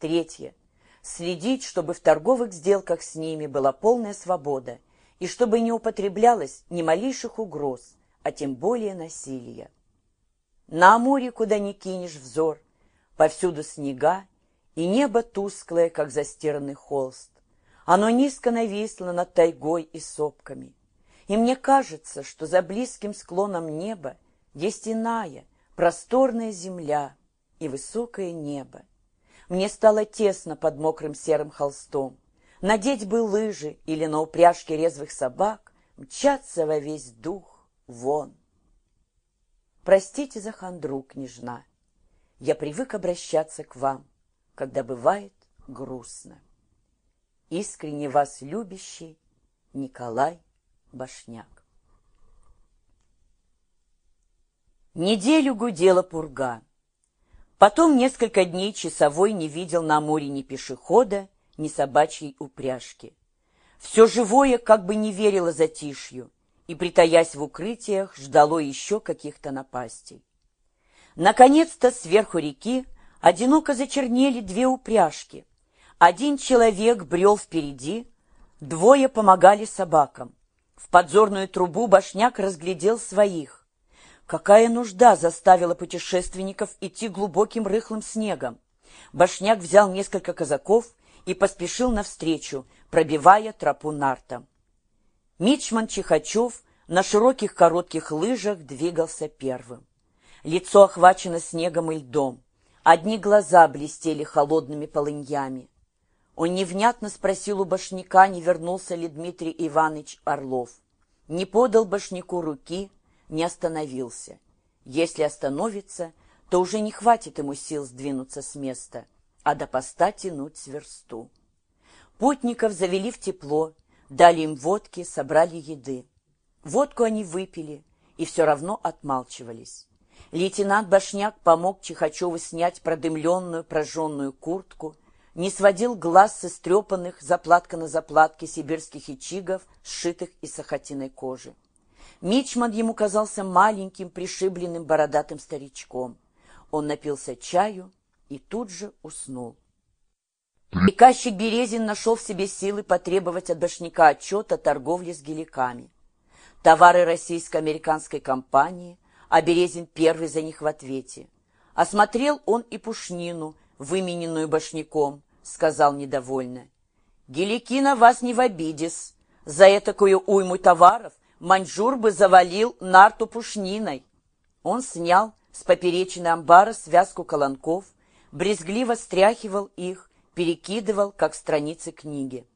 Третье. Следить, чтобы в торговых сделках с ними была полная свобода и чтобы не употреблялось ни малейших угроз, а тем более насилия. На море, куда ни кинешь взор, повсюду снега, и небо тусклое, как застиранный холст. Оно низко нависло над тайгой и сопками. И мне кажется, что за близким склоном неба есть иная, просторная земля и высокое небо. Мне стало тесно под мокрым серым холстом. Надеть бы лыжи или на упряжке резвых собак, мчаться во весь дух вон. Простите за хандру, княжна. Я привык обращаться к вам, когда бывает грустно. Искренне вас любящий Николай Башняк. Неделю гудела пурга. Потом несколько дней часовой не видел на море ни пешехода, ни собачьей упряжки. Все живое как бы не верило затишью и, притаясь в укрытиях, ждало еще каких-то напастей. Наконец-то сверху реки одиноко зачернели две упряжки. Один человек брел впереди, двое помогали собакам. В подзорную трубу башняк разглядел своих. Какая нужда заставила путешественников идти глубоким рыхлым снегом? Башняк взял несколько казаков и поспешил навстречу, пробивая тропу нартом. Мичман Чихачев на широких коротких лыжах двигался первым. Лицо охвачено снегом и льдом. Одни глаза блестели холодными полыньями. Он невнятно спросил у башняка, не вернулся ли Дмитрий Иванович Орлов. Не подал башняку руки, не остановился. Если остановится, то уже не хватит ему сил сдвинуться с места, а до поста тянуть с версту. Путников завели в тепло, дали им водки, собрали еды. Водку они выпили и все равно отмалчивались. Лейтенант Башняк помог Чихачеву снять продымленную прожженную куртку, не сводил глаз с истрепанных заплатка на заплатке сибирских ичигов, сшитых из сахатиной кожи. Мичман ему казался маленьким, пришибленным бородатым старичком. Он напился чаю и тут же уснул. Приказчик Березин нашел в себе силы потребовать от Башняка отчет о торговле с геликами. Товары российско-американской компании – а Березин первый за них в ответе. Осмотрел он и пушнину, вымененную башняком, сказал недовольно. «Гелики на вас не в обидес. За этакую уйму товаров маньчжур бы завалил нарту пушниной». Он снял с поперечины амбара связку колонков, брезгливо стряхивал их, перекидывал, как страницы книги.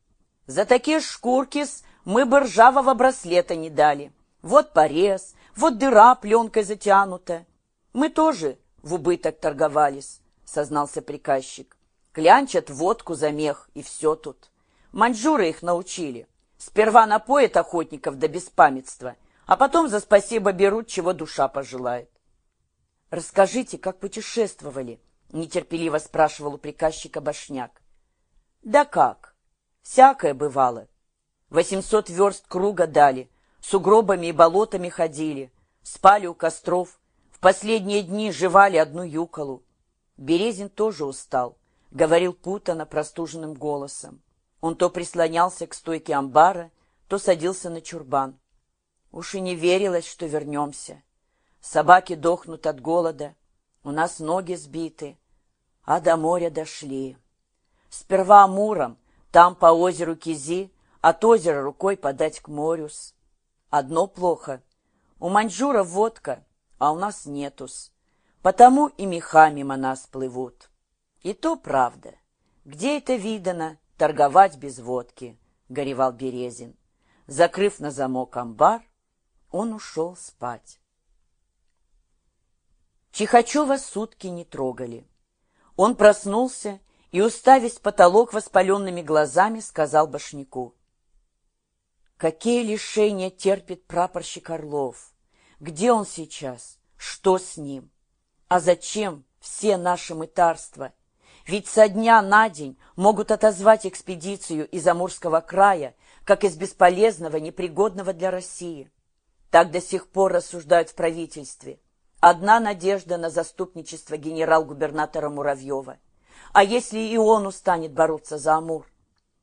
«За такие шкурки мы бы ржавого браслета не дали. Вот порез, вот дыра пленкой затянута. Мы тоже в убыток торговались, сознался приказчик. Клянчат водку за мех, и все тут. Маньчжуры их научили. Сперва напоят охотников до беспамятства, а потом за спасибо берут, чего душа пожелает. «Расскажите, как путешествовали?» — нетерпеливо спрашивал у приказчика Башняк. «Да как? Всякое бывало. Восемьсот верст круга дали, сугробами и болотами ходили, спали у костров, в последние дни жевали одну юколу. Березин тоже устал, говорил путано простуженным голосом. Он то прислонялся к стойке амбара, то садился на чурбан. Уж и не верилось, что вернемся. Собаки дохнут от голода, у нас ноги сбиты, а до моря дошли. Сперва Амуром, там по озеру Кизи, от озера рукой подать к морюс. Одно плохо. У маньчжура водка, а у нас нетус. Потому и меха мимо нас плывут. И то правда. Где это видано торговать без водки? Горевал Березин. Закрыв на замок амбар, он ушел спать. Чихачева сутки не трогали. Он проснулся и, уставясь в потолок воспаленными глазами, сказал Башняку. Какие лишения терпит прапорщик Орлов? Где он сейчас? Что с ним? А зачем все наши мытарства? Ведь со дня на день могут отозвать экспедицию из Амурского края, как из бесполезного, непригодного для России. Так до сих пор рассуждают в правительстве. Одна надежда на заступничество генерал-губернатора Муравьева. А если и он устанет бороться за Амур?